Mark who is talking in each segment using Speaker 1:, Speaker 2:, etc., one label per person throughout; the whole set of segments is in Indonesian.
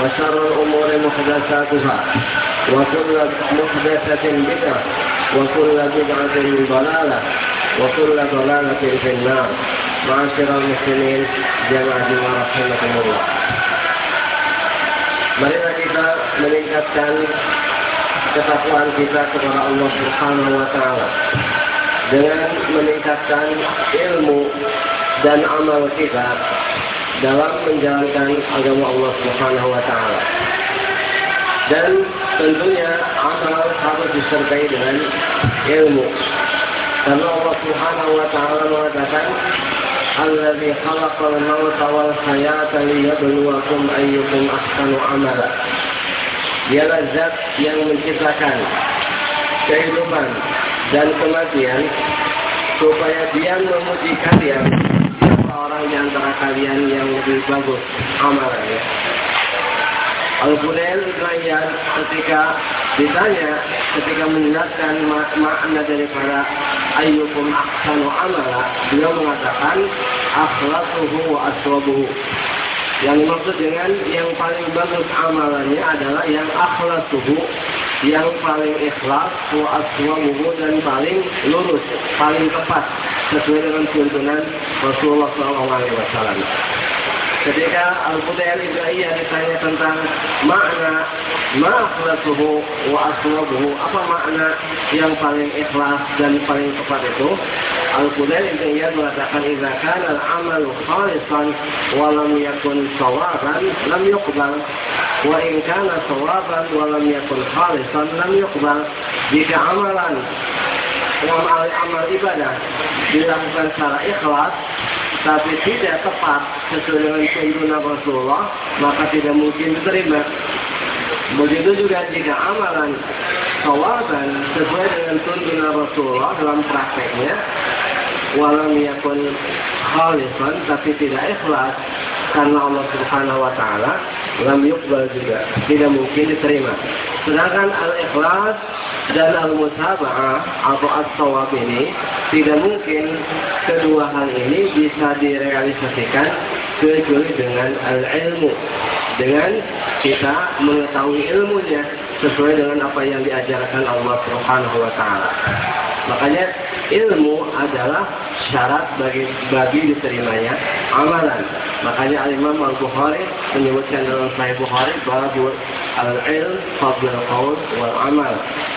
Speaker 1: وشر الأمور محدثاتها وكل محدثة بدعة وكل بدعة ضلالة وكل ضلالة في النار معاشر المسلمين جماعة رحمكم الله Marilah kita meningkatkan ketakwaan kita kepada Allah Subhanahu wa taala dengan meningkatkan ilmu dan amal kita dalam menjalankan agama Allah Subhanahu wa taala. Dan tentunya amal harus disertai dengan ilmu. Karena Allah Subhanahu wa taala mengatakan Alladzi khalaqal mauta wal hayata liyabluwakum ayyukum ahsanu amala. Dialah zat yang menciptakan kehidupan dan kematian supaya dia memuji kalian orang di antara kalian yang lebih bagus amalannya. Al-Qudail Ibrahim ketika ditanya, ketika menjelaskan makna daripada ayyukum ahsanu amala, beliau mengatakan akhlasuhu wa aswabuhu. Yang dimaksud dengan yang paling bagus amalannya adalah yang akhlasuhu, yang paling ikhlas, wa aswabuhu dan paling lurus, paling tepat sesuai dengan tuntunan Rasulullah SAW. Ketika Al-Qudail Ibrahim ditanya tentang makna ma'akhlasuhu wa aswabuhu, apa makna yang paling ikhlas dan paling tepat itu? Al-Qudail Ibrahim mengatakan, "Idza kana al-amalu khalisan wa lam yakun sawaban, lam yuqbal." Wa in kana lam yakun khalisan, lam yuqbal. Jika amalan amal, amal ibadah dilakukan secara ikhlas tapi tidak tepat sesuai dengan tuntunan Rasulullah maka tidak mungkin diterima begitu juga jika amalan sawaban sesuai dengan tuntunan Rasulullah dalam prakteknya walam yakun khalisan tapi tidak ikhlas karena Allah Subhanahu wa taala lam yuqbal juga tidak mungkin diterima sedangkan al-ikhlas dan al-mutaba'ah atau as-sawab ini tidak mungkin kedua hal ini bisa direalisasikan kecuali dengan al-ilmu dengan kita mengetahui ilmunya sesuai dengan apa yang diajarkan Allah Subhanahu wa taala. Makanya ilmu adalah syarat bagi bagi diterimanya amalan. Makanya Al-Imam Al-Bukhari menyebutkan dalam Sahih Bukhari bahwa al-ilm fadl qaul wal amal.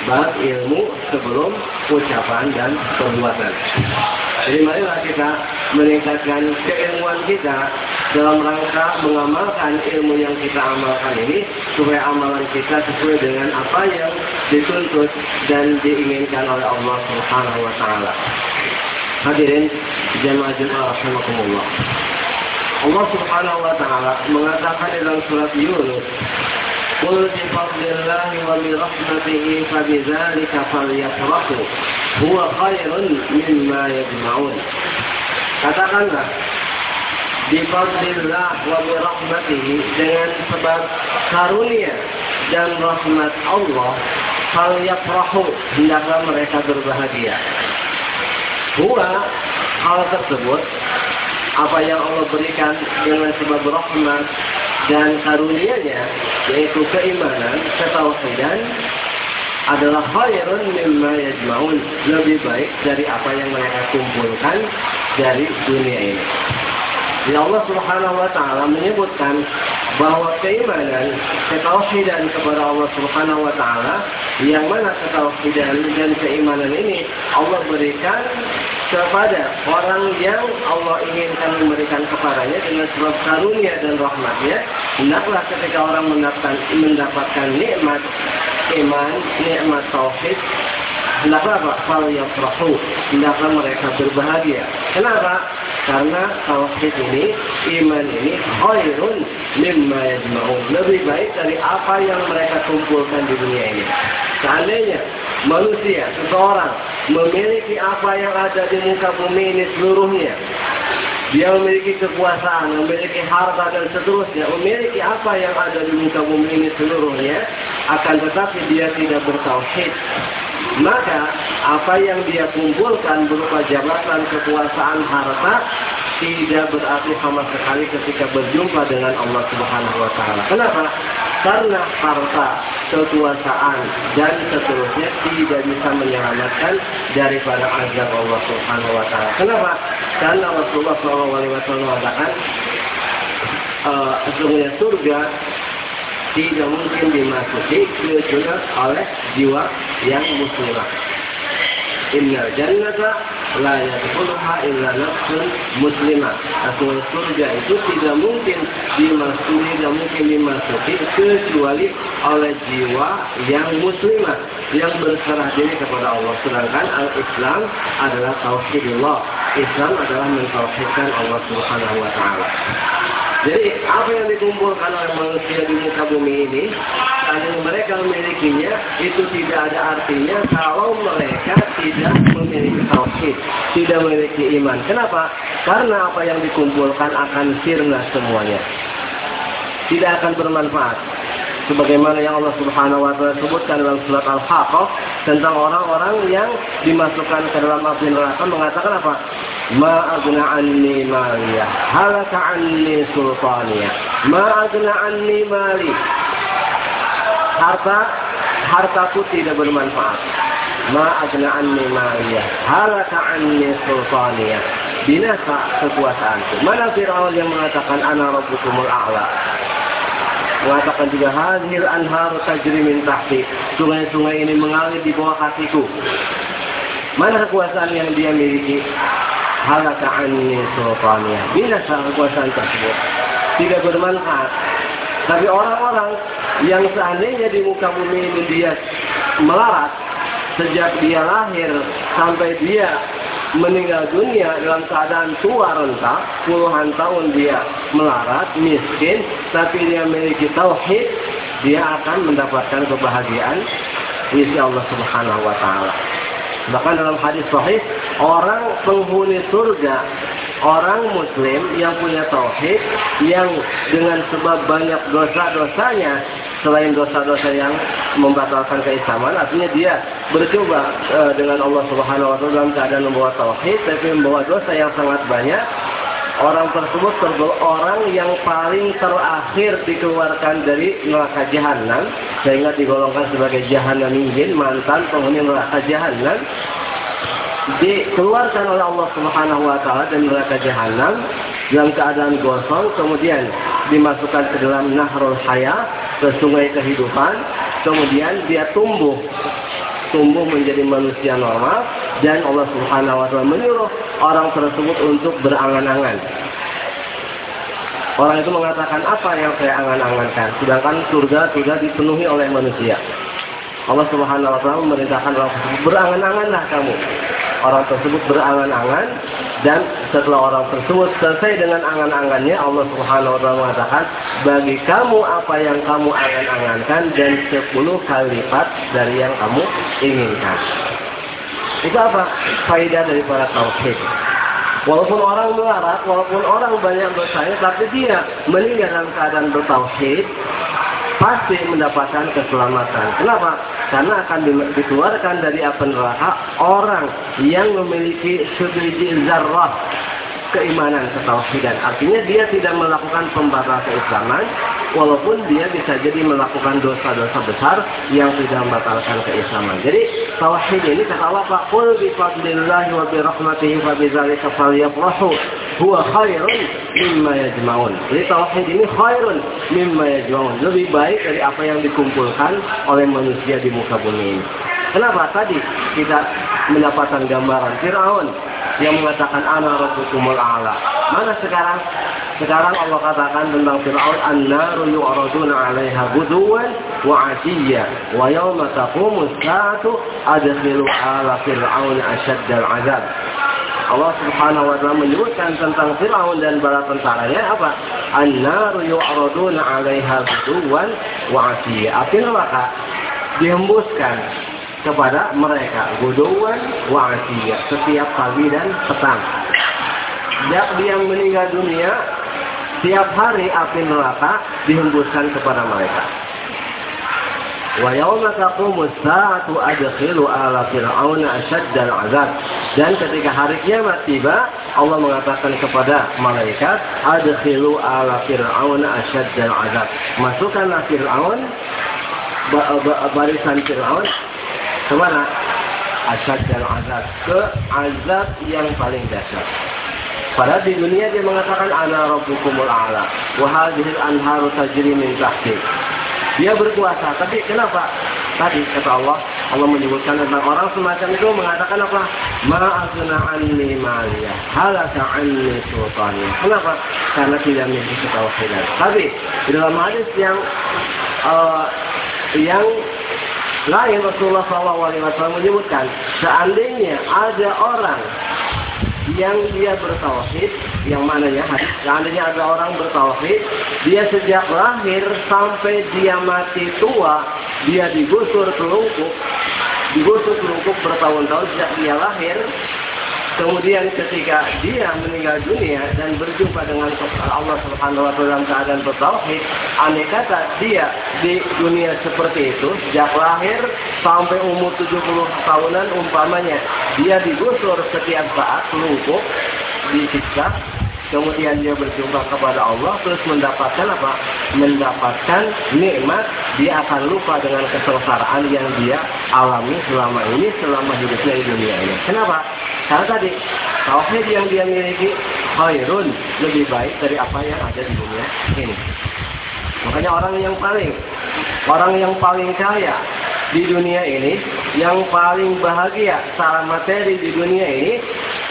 Speaker 1: Bab ilmu sebelum ucapan dan perbuatan. Jadi marilah kita meningkatkan keilmuan kita dalam rangka mengamalkan ilmu yang kita amalkan ini supaya amalan kita sesuai dengan apa yang dituntut dan diinginkan oleh Allah Subhanahu wa taala. Hadirin jemaah jemaah rahimakumullah. Allah Subhanahu wa taala mengatakan dalam surat Yunus, "Qul bi fadlillahi wa bi rahmatihi fabidzalika falyafrahu huwa khairun mimma yajma'un." Katakanlah bi fadlillah wa bi rahmatihi dengan sebab karunia dan rahmat Allah falyafrahu hendaklah mereka berbahagia. Huwa hal tersebut apa yang Allah berikan dengan sebab rahmat dan karunia-Nya yaitu keimanan, ketauhidan adalah khairun mimma yajma'un lebih baik dari apa yang mereka kumpulkan dari dunia ini. Ya Allah Subhanahu wa taala menyebutkan bahwa keimanan, ketauhidan kepada Allah Subhanahu wa taala yang mana ketauhidan dan keimanan ini Allah berikan kepada orang yang Allah inginkan memberikan kepadanya dengan sebab karunia dan rahmatnya. Hendaklah ketika orang mendapatkan nikmat iman nikmat tauhid hendaklah apa? Fal yafrahu hendaklah mereka berbahagia kenapa? karena tauhid ini iman ini khairun mimma yajma'un lebih baik dari apa yang mereka kumpulkan di dunia ini seandainya manusia seseorang memiliki apa yang ada di muka bumi ini seluruhnya. Dia memiliki kekuasaan, memiliki harta dan seterusnya, memiliki apa yang ada di muka bumi ini seluruhnya, akan tetapi dia tidak bertauhid. Maka apa yang dia kumpulkan berupa jabatan, kekuasaan, harta tidak berarti sama sekali ketika berjumpa dengan Allah Subhanahu wa taala. Kenapa? Karena harta, kekuasaan dan seterusnya tidak bisa menyelamatkan daripada azab Allah Subhanahu wa taala. Kenapa? Karena Rasulullah SAW mengatakan uh, sesungguhnya surga tidak mungkin dimasuki kecuali oleh jiwa yang muslimah. Inna jannata la yadkhuluha illa nafsun muslimah. Atau surga itu tidak mungkin dimasuki, tidak mungkin dimasuki kecuali oleh jiwa yang muslimah yang berserah diri kepada Allah. Sedangkan al-Islam adalah tauhidullah. Islam adalah mentauhidkan Allah Subhanahu wa taala. Jadi apa yang dikumpulkan oleh manusia di muka bumi ini, kalau mereka memilikinya, itu tidak ada artinya kalau mereka tidak memiliki tauhid, tidak memiliki iman. Kenapa? Karena apa yang dikumpulkan akan sirna semuanya. Tidak akan bermanfaat. Sebagaimana yang Allah Subhanahu wa taala sebutkan dalam surat Al-Haqqah tentang orang-orang yang dimasukkan ke dalam api neraka mengatakan apa? Ma agna anni maliyah, halaka anni sultaniyah. Ma agna anni mali. Harta hartaku tidak bermanfaat. Ma agna anni maliyah, halaka anni sultaniyah. Binasa kekuasaanku. Mana Fir'aun yang mengatakan ana rabbukumul a'la? mengatakan juga hadir anhar tajri min tahti. Sungai-sungai ini mengalir di bawah kakiku. Mana kekuasaan yang dia miliki? Halaka anni sultaniyah. Binasa kekuasaan tersebut. Tidak bermanfaat. Tapi orang-orang yang seandainya di muka bumi ini dia melarat sejak dia lahir sampai dia meninggal dunia dalam keadaan tua renta, puluhan tahun dia melarat, miskin, tapi dia memiliki tauhid, dia akan mendapatkan kebahagiaan di Allah Subhanahu wa taala. Bahkan dalam hadis sahih, orang penghuni surga, orang muslim yang punya tauhid yang dengan sebab banyak dosa-dosanya selain dosa-dosa yang membatalkan keislaman, artinya dia bercoba e, dengan Allah Subhanahu wa taala dalam keadaan membawa tauhid tapi membawa dosa yang sangat banyak. Orang tersebut tergolong orang yang paling terakhir dikeluarkan dari neraka jahanam sehingga digolongkan sebagai jahanam ingin mantan penghuni neraka jahanam. Dikeluarkan oleh Allah Subhanahu wa taala dari neraka jahanam dalam keadaan gosong kemudian dimasukkan ke dalam nahrul haya ke sungai kehidupan kemudian dia tumbuh. Tumbuh menjadi manusia normal dan Allah Subhanahu wa taala menyuruh orang tersebut untuk berangan-angan. Orang itu mengatakan apa yang saya angan-angankan, sedangkan surga sudah dipenuhi oleh manusia. Allah Subhanahu wa taala memerintahkan orang tersebut berangan-anganlah kamu. Orang tersebut berangan-angan dan setelah orang tersebut selesai dengan angan-angannya Allah Subhanahu wa taala mengatakan bagi kamu apa yang kamu angan-angankan dan sepuluh kali lipat dari yang kamu inginkan. Itu apa? Faidah dari para tauhid. Walaupun orang melarat, walaupun orang banyak dosanya, tapi dia meninggal dalam keadaan bertauhid, pasti mendapatkan keselamatan. Kenapa? Karena akan dikeluarkan dari api neraka orang yang memiliki sebiji zarrah keimanan ketauhidan. Artinya dia tidak melakukan pembatal keislaman, walaupun dia bisa jadi melakukan dosa-dosa besar yang tidak membatalkan keislaman. Jadi tauhid ini kata Allah Pak, "Qul bi fadlillahi wa bi rahmatihi fa bi dzalika falyafrahu huwa khairun mimma yajma'un." Jadi tauhid ini khairun mimma yajma'un. Lebih baik dari apa yang dikumpulkan oleh manusia di muka bumi ini. Kenapa tadi kita mendapatkan gambaran Firaun yang mengatakan ana rabbukumul a'la. Mana sekarang? Sekarang Allah katakan tentang Fir'aun an-naru yu'raduna 'alaiha guduwan wa 'ashiyya wa yawma taqumu as-sa'atu adkhilu 'ala fir'aun ashaddal 'adzab. Allah Subhanahu wa taala menyebutkan tentang Firaun dan bala tentaranya apa? An-naru yu'raduna 'alaiha guduwan wa 'ashiyya. Api neraka dihembuskan kepada mereka guduan wa setiap pagi dan petang. Sejak dia meninggal dunia, tiap hari api neraka dihembuskan kepada mereka. Wa yawma taqumu as-sa'atu adkhilu ala fir'auna asyaddal 'adzab. Dan ketika hari kiamat tiba, Allah mengatakan kepada malaikat, adkhilu ala fir'auna asyaddal 'adzab. Masukkanlah Fir'aun barisan Fir'aun ke mana? Asad dan azab. Ke azab yang paling dasar. Padahal di dunia dia mengatakan ana rabbukumul a'la wa hadhihi al-anharu tajri min tahti. Dia berkuasa, tapi kenapa? Tadi kata Allah, Allah menyebutkan tentang orang semacam itu mengatakan apa? Ma'azuna anni maliyah, halaka anni sultani. Kenapa? Karena tidak memiliki ketauhidan. Tapi di dalam hadis yang uh, yang lain Rasulullah SAW menyebutkan, seandainya ada orang yang dia bertauhid, yang mananya hadis, seandainya ada orang bertauhid, dia sejak lahir sampai dia mati tua, dia digusur kelungkup, digusur kelungkup bertahun-tahun sejak dia lahir, Kemudian ketika dia meninggal dunia dan berjumpa dengan Allah Subhanahu wa taala dalam keadaan bertauhid, aneh kata dia di dunia seperti itu sejak lahir sampai umur 70 tahunan umpamanya dia digusur setiap saat lumpuh disiksa kemudian dia berjumpa kepada Allah terus mendapatkan apa? Mendapatkan nikmat, dia akan lupa dengan kesengsaraan yang dia alami selama ini selama hidupnya di dunia ini. Kenapa? Karena tadi tauhid yang dia miliki khairun lebih baik dari apa yang ada di dunia ini. Makanya orang yang paling orang yang paling kaya di dunia ini, yang paling bahagia secara materi di dunia ini,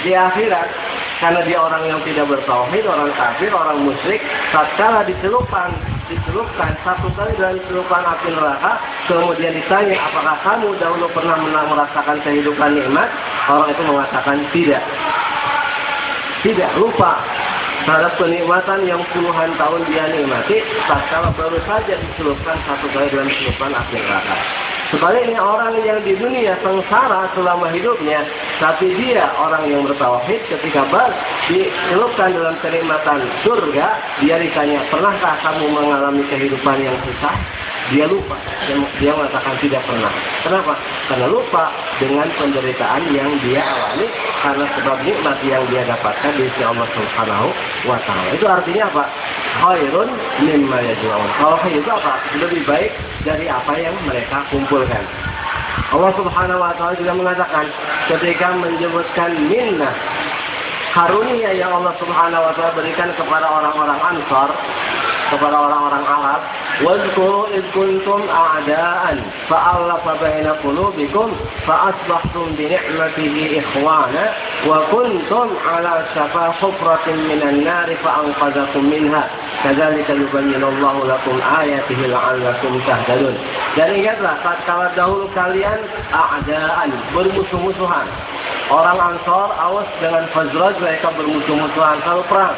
Speaker 1: di akhirat karena dia orang yang tidak bertauhid, orang kafir, orang musyrik, tatkala dicelupkan, dicelupkan satu kali dalam celupan api neraka, kemudian ditanya apakah kamu dahulu pernah merasakan kehidupan nikmat? Orang itu mengatakan tidak. Tidak, lupa terhadap kenikmatan yang puluhan tahun dia nikmati, tatkala baru saja dicelupkan satu kali dalam celupan api neraka. Sebaliknya orang yang di dunia sengsara selama hidupnya, tapi dia orang yang bertauhid ketika bar dicelupkan dalam kenikmatan surga, dia ditanya, pernahkah kamu mengalami kehidupan yang susah? Dia lupa. Dia, mengatakan tidak pernah. Kenapa? Karena lupa dengan penderitaan yang dia alami karena sebab nikmat yang dia dapatkan di sisi Allah Subhanahu wa taala. Itu artinya apa? Khairun mimma yajma'un. Kalau itu apa? Lebih baik dari apa yang mereka kumpulkan. Allah Subhanahu wa taala juga mengatakan ketika menyebutkan minnah karunia yang Allah Subhanahu wa taala berikan kepada orang-orang Ansar, kepada orang-orang Arab, "Wadhkuru id kuntum a'da'an fa'alafa baina qulubikum fa'asbahtum bi ni'matihi ikhwana wa kuntum 'ala shafa hufratin minan nar fa'anqadhakum minha." Kadzalika yubayyinullahu lakum ayatihi la'allakum tahtadun. Dan ingatlah tatkala dahulu kalian a'da'an bermusuh-musuhan. Orang Ansor awas dengan Khazraj mereka bermusuh-musuhan kalau perang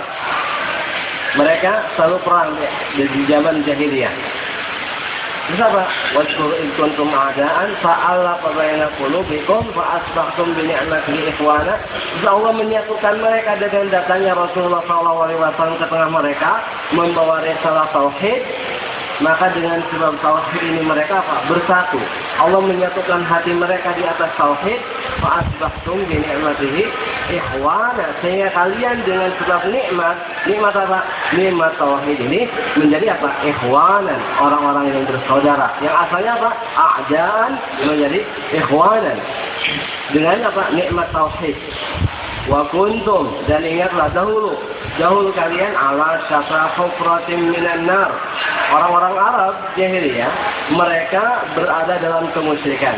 Speaker 1: mereka selalu perang di zaman jahiliyah. Terus apa? Wadkur in kuntum a'da'an fa'alaqa baina qulubikum fa asbahtum bi ni'matihi ikhwana. Allah menyatukan mereka dengan datangnya Rasulullah SAW ke tengah mereka membawa risalah tauhid Maka dengan sebab tauhid ini mereka apa? Bersatu. Allah menyatukan hati mereka di atas tauhid. Fa'asbahtum bi ni'matihi ikhwana. Sehingga kalian dengan sebab nikmat, nikmat apa? Nikmat tauhid ini menjadi apa? Ikhwanan. Orang-orang yang bersaudara. Yang asalnya apa? A'dan menjadi ikhwanan. Dengan apa? Nikmat tauhid. Wa kuntum dan ingatlah dahulu dahulu kalian ala syafa hufratin minan nar. Orang-orang Arab jahiliyah mereka berada dalam kemusyrikan.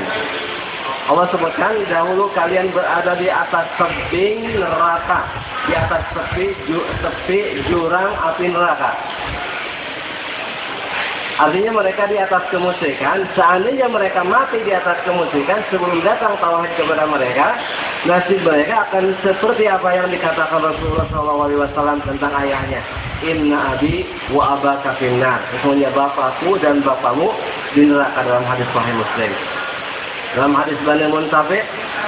Speaker 1: Allah sebutkan dahulu kalian berada di atas tebing neraka, di atas tepi, ju, tepi jurang api neraka. Artinya mereka di atas kemusyrikan, seandainya mereka mati di atas kemusyrikan sebelum datang tauhid kepada mereka, nasib mereka akan seperti apa yang dikatakan Rasulullah SAW tentang ayahnya. Inna abi wa abaka finnar. Sesungguhnya bapakku dan bapakmu di neraka dalam hadis Sahih Muslim. Dalam hadis Bani Muntafi,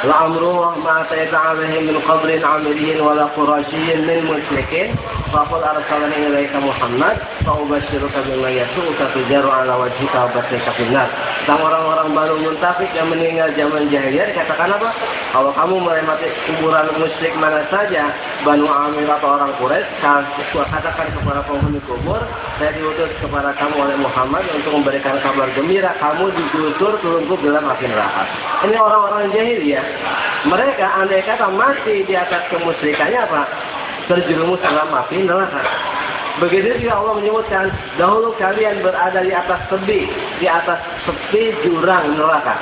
Speaker 1: لعمره ما أتيت عليه من قبر عملي ولا قرشي من مشركين فقل أرسلني إليك محمد فأبشرك بما يسوءك تجار على وجهك وبصرك في النار tentang orang-orang baru muntafik yang meninggal zaman jahiliyah dikatakan apa? Kalau kamu melewati kuburan musyrik mana saja, Banu Amir atau orang Quraisy, katakan kepada penghuni kubur, saya diutus kepada kamu oleh Muhammad untuk memberikan kabar gembira, kamu digusur turunku dalam api neraka. Ini orang-orang jahiliyah. mereka andai kata masih di atas kemusyrikannya apa? Terjerumus dalam api neraka. Begitu juga Allah menyebutkan, dahulu kalian berada di atas tebi, di atas tepi jurang neraka.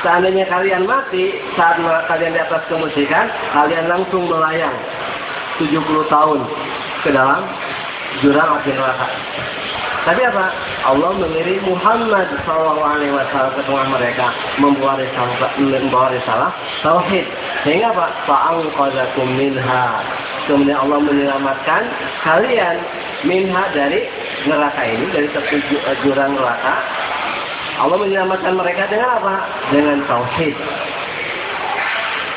Speaker 1: Seandainya kalian mati saat kalian di atas kemusyrikan, kalian langsung melayang 70 tahun ke dalam jurang api neraka. Tapi apa? Allah mengirim Muhammad SAW ke tengah mereka membawa risalah, membawa risalah tauhid. Sehingga apa? Fa'angqadakum minha. Kemudian Allah menyelamatkan kalian minha dari neraka ini, dari tepi jurang neraka. Allah menyelamatkan mereka dengan apa? Dengan tauhid.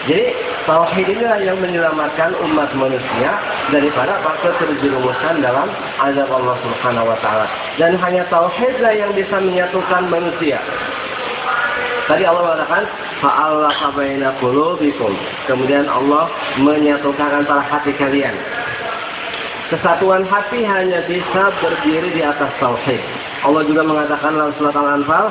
Speaker 1: Jadi tauhid inilah yang menyelamatkan umat manusia daripada apa terjerumusan dalam azab Allah Subhanahu wa taala. Dan hanya tauhidlah yang bisa menyatukan manusia. Tadi Allah mengatakan fa'alaqa baina qulubikum. Kemudian Allah menyatukan antara hati kalian. Kesatuan hati hanya bisa berdiri di atas tauhid. Allah juga mengatakan dalam surat Al-Anfal,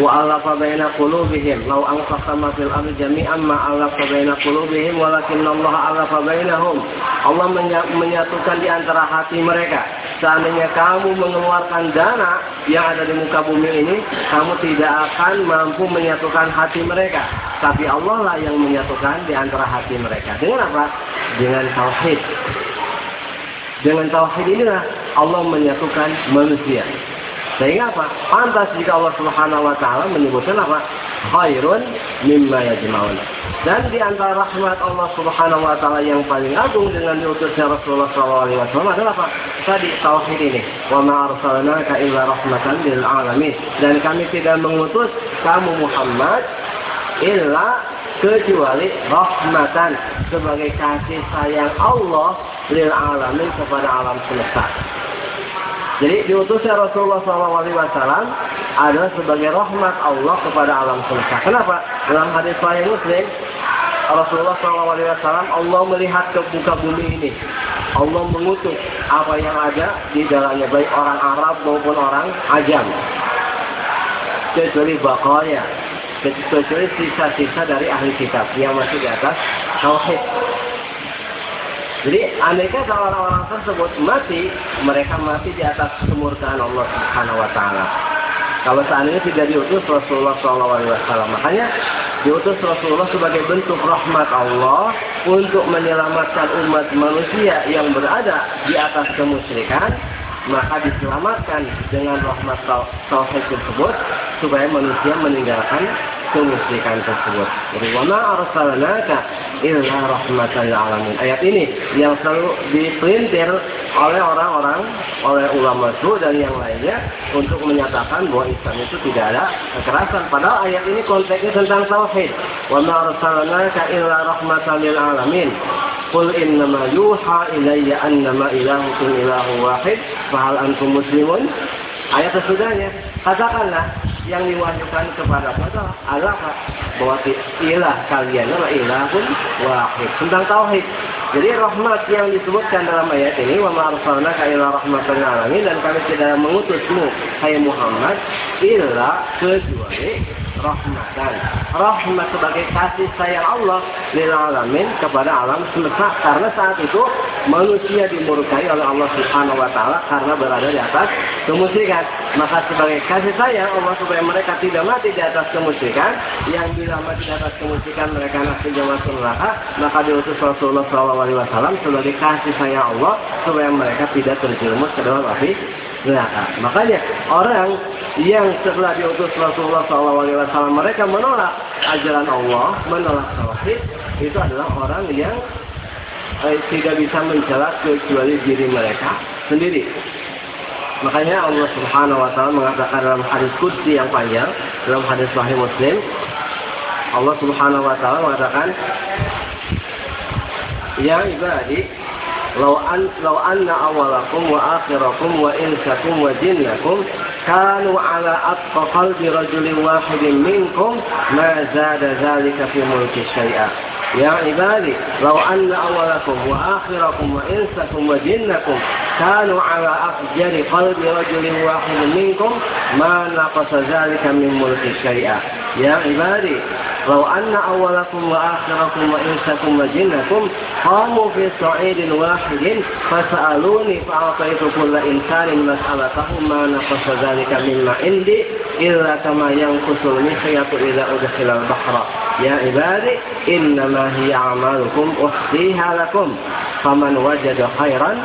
Speaker 1: wa alafa baina qulubihim law anfaqta ma fil ardi jami'an ma alafa baina qulubihim walakin Allah alafa bainahum. Allah menyatukan di antara hati mereka. Seandainya kamu mengeluarkan dana yang ada di muka bumi ini, kamu tidak akan mampu menyatukan hati mereka. Tapi Allah lah yang menyatukan di antara hati mereka. Dengan apa? Dengan tauhid. Dengan tauhid inilah Allah menyatukan manusia. Sehingga apa? Pantas jika Allah Subhanahu wa taala menyebutkan apa? Khairun mimma yajma'un. Dan di antara rahmat Allah Subhanahu wa taala yang paling agung dengan diutusnya Rasulullah SAW adalah apa? Tadi tauhid ini. Wa ma arsalnaka illa rahmatan lil alamin. Dan kami tidak mengutus kamu Muhammad illa kecuali rahmatan sebagai kasih sayang Allah lil alamin kepada alam semesta. Jadi diutusnya Rasulullah SAW adalah sebagai rahmat Allah kepada alam semesta. Kenapa? Dalam hadis Sahih Muslim, Rasulullah SAW Allah melihat ke muka bumi ini. Allah mengutus apa yang ada di dalamnya baik orang Arab maupun orang Ajam. Kecuali bakaya, kecuali sisa-sisa dari ahli kitab yang masih di atas tauhid. Jadi andai kata orang-orang tersebut mati, mereka mati di atas kemurkaan Allah Subhanahu wa taala. Kalau seandainya tidak diutus Rasulullah SAW, makanya diutus Rasulullah sebagai bentuk rahmat Allah untuk menyelamatkan umat manusia yang berada di atas kemusyrikan, maka diselamatkan dengan rahmat tauhid tersebut supaya manusia meninggalkan kemusyrikan tersebut. Jadi wa ma arsalnaka illa rahmatan alamin. Ayat ini yang selalu dipelintir oleh orang-orang oleh ulama itu dan yang lainnya untuk menyatakan bahwa Islam itu tidak ada kekerasan. Padahal ayat ini konteksnya tentang tauhid. Wa ma arsalnaka illa rahmatan lil alamin. Qul innama yuha ilayya annama ilahukum ilahu wahid. Fahal antum muslimun? Ayat sesudahnya, katakanlah yang diwahyukan kepada kita adalah bahwa ilah kalian adalah ilah pun wahid tentang tauhid. Jadi rahmat yang disebutkan dalam ayat ini wa ma arsalnaka illa rahmatan dan kami tidak mengutusmu hai Muhammad illa kecuali rahmatan. Rahmat sebagai kasih sayang Allah lil alamin kepada alam semesta karena saat itu manusia dimurkai oleh Allah Subhanahu wa taala karena berada di atas kemusyrikan. Maka sebagai kasih sayang Allah supaya mereka tidak mati di atas kemusyrikan, yang bila mati di atas kemusyrikan mereka nanti masuk neraka, maka diutus Rasulullah SAW sebagai kasih sayang Allah supaya mereka tidak terjerumus ke dalam api neraka. Makanya orang yang setelah diutus Rasulullah SAW mereka menolak ajaran Allah, menolak tauhid, itu adalah orang yang eh, tidak bisa mencela kecuali diri mereka sendiri. Makanya Allah Subhanahu wa taala mengatakan dalam hadis qudsi yang panjang, dalam hadis sahih Muslim, Allah Subhanahu wa taala mengatakan, "Ya ibadi, anna awalakum wa akhirakum wa insakum wa jinnakum كانوا على أتقى قلب رجل واحد منكم ما زاد ذلك في ملك شيئا. يا عبادي لو أن أولكم وآخركم وإنسكم وجنكم كانوا على أفجر قلب رجل واحد منكم ما نقص ذلك من ملك شيئا. يا عبادي لو أن أولكم وآخركم وإنسكم وجنكم قاموا في صعيد واحد فسألوني فأعطيت كل إنسان مسألته ما نقص ذلك مما عندي إلا كما ينقص المخيط إذا أدخل البحر. يا عبادي إنما هي أعمالكم أحصيها لكم. فمن وجد خيرا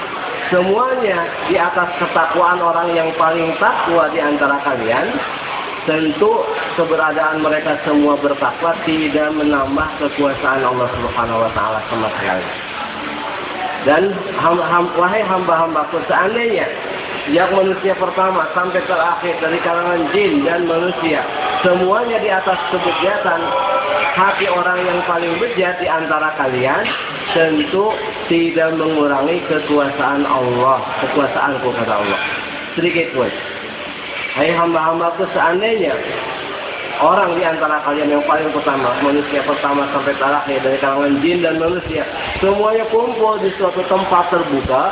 Speaker 1: semuanya di atas ketakwaan orang yang paling takwa di antara kalian tentu keberadaan mereka semua bertakwa tidak menambah kekuasaan Allah Subhanahu wa taala sama sekali. Dan ham, ham, wahai hamba-hambaku seandainya yang manusia pertama sampai terakhir dari kalangan jin dan manusia semuanya di atas kebejatan hati orang yang paling bejat di antara kalian tentu tidak mengurangi kekuasaan Allah, kekuasaanku kata Allah. Sedikit pun. Hai hamba-hambaku seandainya orang di antara kalian yang paling pertama, manusia pertama sampai terakhir dari kalangan jin dan manusia, semuanya kumpul di suatu tempat terbuka,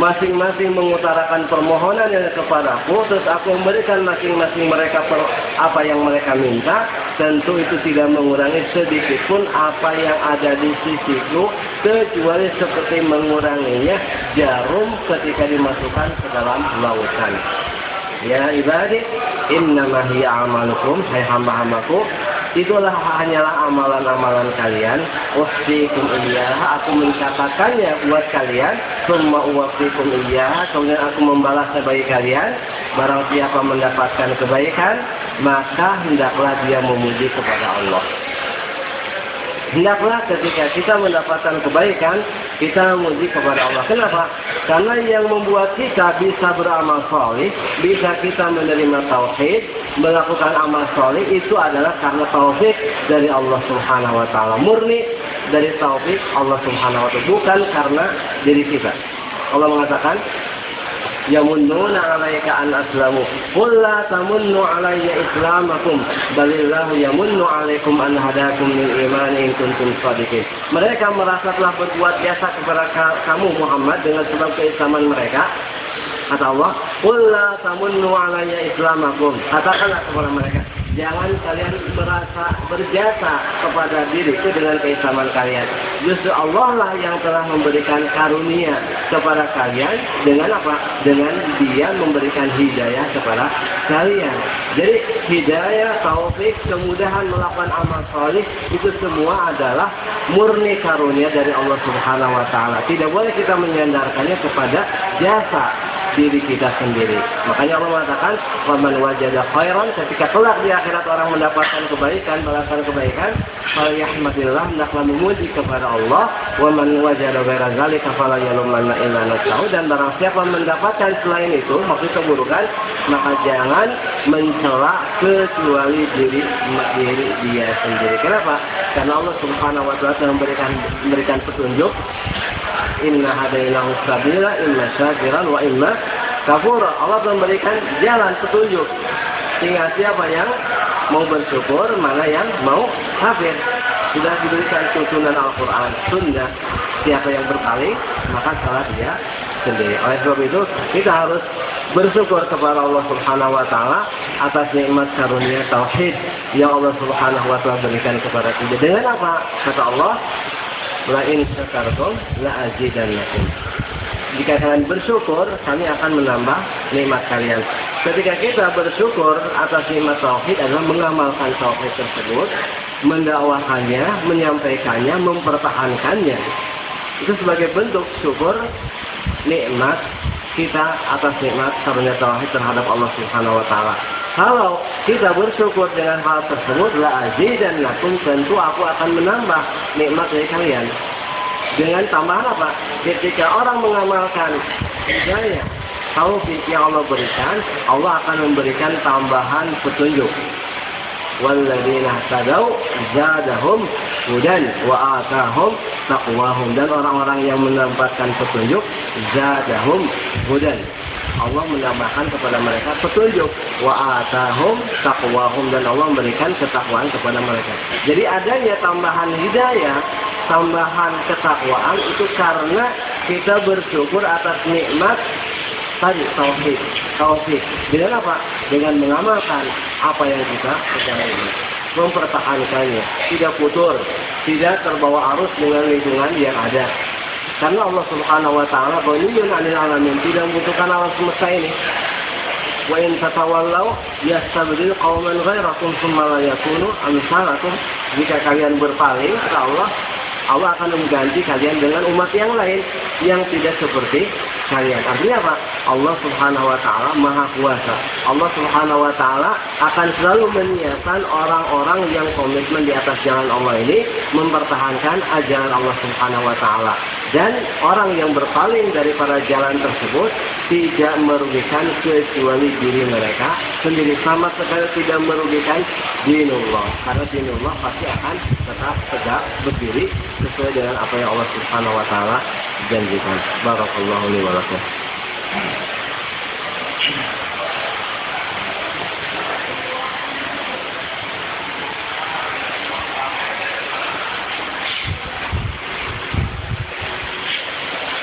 Speaker 1: masing-masing mengutarakan permohonan yang kepadaku, terus aku memberikan masing-masing mereka per, apa yang mereka minta, tentu itu tidak mengurangi sedikit pun apa yang ada di sisiku, kecuali seperti menguranginya jarum ketika dimasukkan ke dalam lautan. Ya ibadi, innama hiya amalukum, hai hamba-hambaku, itulah hanyalah amalan-amalan kalian. Uhsikum iyaha, aku mencatatkannya buat kalian. Summa uwafikum iyaha, kemudian aku membalasnya bagi kalian. Barang siapa mendapatkan kebaikan, maka hendaklah dia memuji kepada Allah. Hendaklah ketika kita mendapatkan kebaikan, kita memuji kepada Allah. Kenapa? Karena yang membuat kita bisa beramal soleh, bisa kita menerima tauhid, melakukan amal soleh itu adalah karena tauhid dari Allah Subhanahu Wa Taala murni dari tauhid Allah Subhanahu Wa Taala bukan karena diri kita. Allah mengatakan, yamunnuna 'alaika an aslamu. Qul la tamunnu 'alayya islamakum balillahu yamunnu 'alaikum an hadakum lil iman in kuntum shadiqin mereka merasa telah berbuat biasa kepada kamu Muhammad dengan sebab keislaman mereka. Kata Allah qul la tamunnu 'alayya islamakum. Katakanlah kepada mereka Jangan kalian merasa berjasa kepada diriku dengan keislaman kalian. Justru Allah lah yang telah memberikan karunia kepada kalian dengan apa? Dengan dia memberikan hidayah kepada kalian. Jadi hidayah, taufik, kemudahan melakukan amal soleh itu semua adalah murni karunia dari Allah Subhanahu Wa Taala. Tidak boleh kita menyandarkannya kepada jasa diri kita sendiri. Makanya Allah mengatakan, "Waman wajada khairan" ketika kelak di akhirat orang mendapatkan kebaikan, balasan kebaikan, falyahmadillah hendaklah memuji kepada Allah, "Waman wajada ghaira zalika fala yalumanna illa nafsahu" dan barang siapa mendapatkan selain itu, maksud keburukan, maka jangan mencela kecuali diri diri dia sendiri. Kenapa? Karena Allah Subhanahu wa taala memberikan memberikan petunjuk Inna hadainahu sabila imma syakiran wa imma kafura. Allah memberikan jalan petunjuk. Tinggal siapa yang mau bersyukur, mana yang mau kafir. Sudah diberikan tuntunan Al-Quran, sunnah. Siapa yang berpaling, maka salah dia sendiri. Oleh sebab itu, kita harus bersyukur kepada Allah Subhanahu wa taala atas nikmat karunia tauhid yang Allah Subhanahu wa taala berikan kepada kita. Dengan apa? Kata Allah, La in syakartum la azidannakum. Jika kalian bersyukur, kami akan menambah nikmat kalian. Ketika kita bersyukur atas nikmat tauhid adalah mengamalkan tauhid tersebut, mendakwakannya, menyampaikannya, mempertahankannya. Itu sebagai bentuk syukur nikmat kita atas nikmat karunia tauhid terhadap Allah Subhanahu wa taala. Kalau kita bersyukur dengan hal tersebut, la dan lakum tentu aku akan menambah nikmat dari kalian. Dengan tambahan apa? Ketika orang mengamalkan hidayah, taufik yang Allah berikan, Allah akan memberikan tambahan petunjuk. Walladzina tadau zadahum hudan wa atahum taqwahum dan orang-orang yang mendapatkan petunjuk zadahum hudan Allah menambahkan kepada mereka petunjuk wa atahum taqwahum dan Allah memberikan ketakwaan kepada mereka. Jadi adanya tambahan hidayah, tambahan ketakwaan itu karena kita bersyukur atas nikmat tadi tauhid. Tauhid dengan apa? Dengan mengamalkan apa yang kita ketahui mempertahankannya, tidak putur, tidak terbawa arus dengan lingkungan yang ada. Karena Allah Subhanahu wa taala ghaniyun 'anil alamin, tidak membutuhkan alam semesta ini. Wa in tatawallaw yastabdil qauman ghairakum tsumma la yakunu amsalakum. Jika kalian berpaling kepada Allah, Allah akan mengganti kalian dengan umat yang lain yang tidak seperti kalian. Artinya apa? Allah Subhanahu wa taala Maha Kuasa. Allah Subhanahu wa taala akan selalu menyiapkan orang-orang yang komitmen di atas jalan Allah ini mempertahankan ajaran Allah Subhanahu wa taala. Dan orang yang berpaling dari para jalan tersebut tidak merugikan kecuali diri mereka sendiri sama sekali tidak merugikan dinullah. Karena dinullah pasti akan tetap tegak berdiri sesuai dengan apa yang Allah Subhanahu wa taala janjikan. Barakallahu li wa lakum.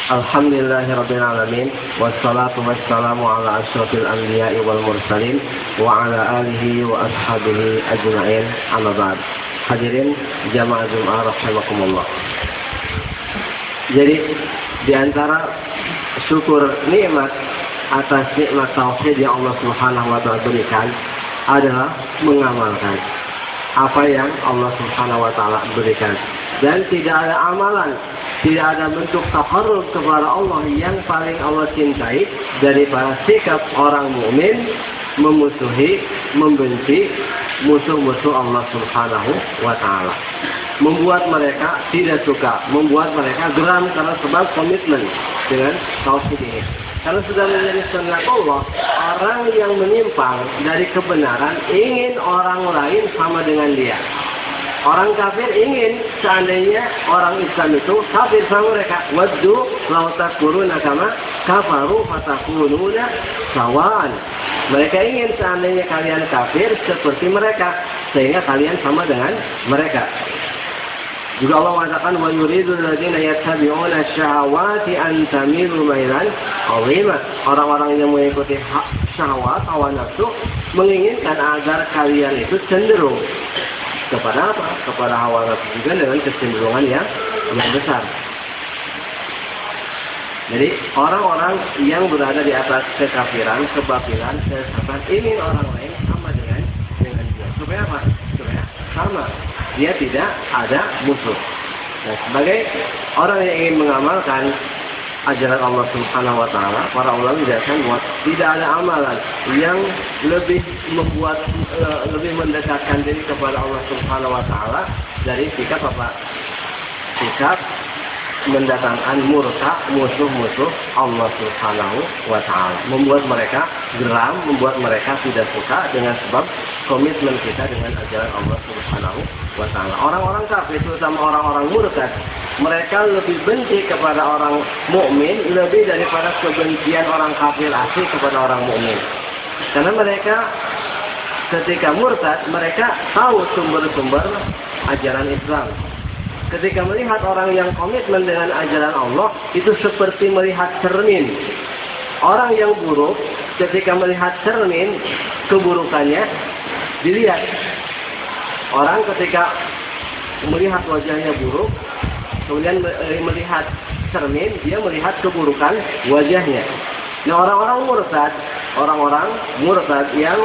Speaker 1: Alhamdulillahirrabbilalamin Wassalatu wassalamu ala ashrafil anbiya'i wal mursalin Wa ala alihi wa ashabihi ajma'in. Amma ba'd. Hadirin jamaah Jum'ah rahimakumullah. Jadi di antara syukur nikmat atas nikmat tauhid yang Allah Subhanahu wa taala berikan adalah mengamalkan apa yang Allah Subhanahu wa taala berikan dan tidak ada amalan tidak ada bentuk takarrub kepada Allah yang paling Allah cintai daripada sikap orang mukmin memusuhi, membenci musuh-musuh Allah Subhanahu wa taala. Membuat mereka tidak suka, membuat mereka geram karena sebab komitmen dengan tauhid ini. Kalau sudah menjadi sunnah Allah, orang yang menyimpang dari kebenaran ingin orang lain sama dengan dia. Orang kafir ingin seandainya orang Islam itu kafir sama mereka. Waddu lau takuruna kama kafaru fatakununa sawan. Mereka ingin seandainya kalian kafir seperti mereka. Sehingga kalian sama dengan mereka. Juga Allah mengatakan wa yuridu alladziina yattabi'una syahawati an tamilu mailan 'azima. Orang-orang yang mengikuti syahwat hawa nafsu menginginkan agar kalian itu cenderung kepada apa? Kepada hawa nafsu juga dengan kecenderungan yang yang besar. Jadi orang-orang yang berada di atas kekafiran, kebatilan, kesesatan ini orang lain sama dengan dengan dia. Supaya apa? Supaya sama. Dia tidak ada musuh. Nah, sebagai orang yang ingin mengamalkan ajaran Allah Subhanahu wa taala, para ulama menjelaskan bahwa tidak ada amalan yang lebih membuat uh, lebih mendekatkan diri kepada Allah Subhanahu wa taala dari sikap apa? Sikap mendatangkan murka musuh-musuh Allah Subhanahu wa taala. Membuat mereka geram, membuat mereka tidak suka dengan sebab komitmen kita dengan ajaran Allah Subhanahu wa taala. Orang-orang kafir terutama orang-orang murtad, mereka lebih benci kepada orang mukmin lebih daripada kebencian orang kafir asli kepada orang mukmin. Karena mereka ketika murtad, mereka tahu sumber-sumber ajaran Islam ketika melihat orang yang komitmen dengan ajaran Allah itu seperti melihat cermin. Orang yang buruk ketika melihat cermin keburukannya dilihat. Orang ketika melihat wajahnya buruk kemudian melihat cermin dia melihat keburukan wajahnya. Nah orang-orang murtad orang-orang murtad yang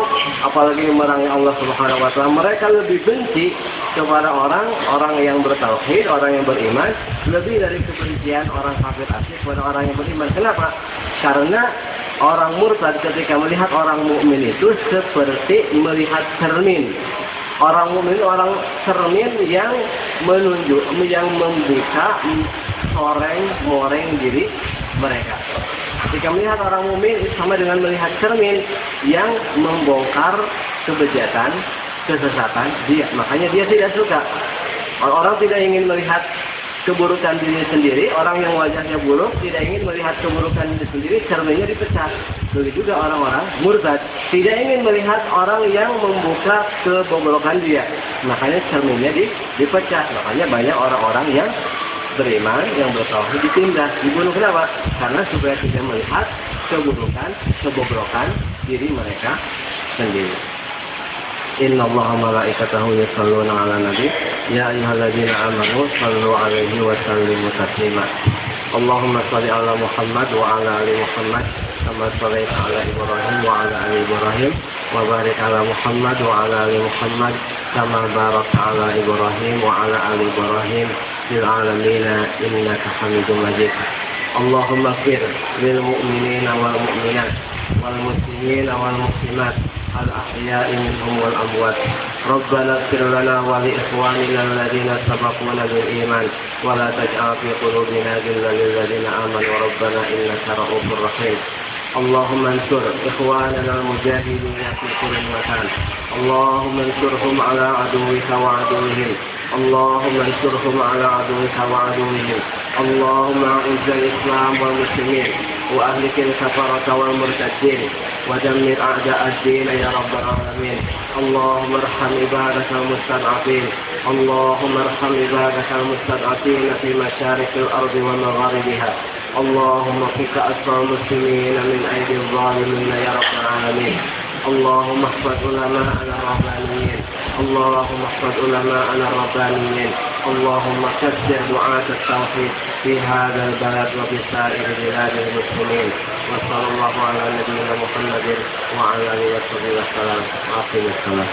Speaker 1: apalagi memerangi Allah Subhanahu wa taala mereka lebih benci kepada orang orang yang bertauhid, orang yang beriman lebih dari kebencian orang kafir asli kepada orang yang beriman. Kenapa? Karena orang murtad ketika melihat orang mukmin itu seperti melihat cermin. Orang mukmin orang cermin yang menunjuk yang membuka soreng moreng diri mereka. Jika melihat orang mukmin sama dengan melihat cermin yang membongkar kebejatan, kesesatan dia. Makanya dia tidak suka. Orang tidak ingin melihat keburukan diri sendiri, orang yang wajahnya buruk tidak ingin melihat keburukan diri sendiri, cerminnya dipecah. Begitu juga orang-orang murtad tidak ingin melihat orang yang membuka kebobrokan dia. Makanya cerminnya dipecah. Makanya banyak orang-orang yang beriman yang bertauhid ditindas dibunuh kenapa karena supaya tidak melihat keburukan kebobrokan diri mereka sendiri إن الله ملائكته يصلون على النبي. يا أيها الذين آمنوا صلوا عليه وسلموا تسليما. اللهم صل على محمد وعلى آل محمد كما صليت على إبراهيم وعلى آل إبراهيم وبارك على محمد وعلى آل محمد كما باركت على إبراهيم وعلى آل إبراهيم في العالمين إنك حميد مجيد. اللهم اغفر للمؤمنين والمؤمنات والمسلمين والمسلمات الأحياء منهم والأموات. ربنا اغفر لنا ولإخواننا الذين سبقونا بالإيمان ولا تجعل في قلوبنا غلا للذين آمنوا. ربنا إنك رؤوف رحيم. اللهم انصر إخواننا المجاهدين في كل مكان. اللهم انصرهم على عدوك وعدوهم. اللهم انصرهم على عدوك وعدوهم. اللهم أعز الإسلام والمسلمين. وأهلك الكفرة والمرتدين ودمر أعداء الدين يا رب العالمين. اللهم ارحم عبادك المستضعفين. اللهم ارحم عبادك المستضعفين في مشارق الأرض ومغاربها. اللهم فك اسر المسلمين من أيدي الظالمين يا رب العالمين. اللهم احفظ علماءنا الربانيين. اللهم احفظ علماءنا الربانيين. اللهم كثر دعاة التوحيد في هذا البلد وفي سائر بلاد المسلمين. وصلى الله على نبينا محمد وعلى آله وصحبه وسلم. واقم الصلاه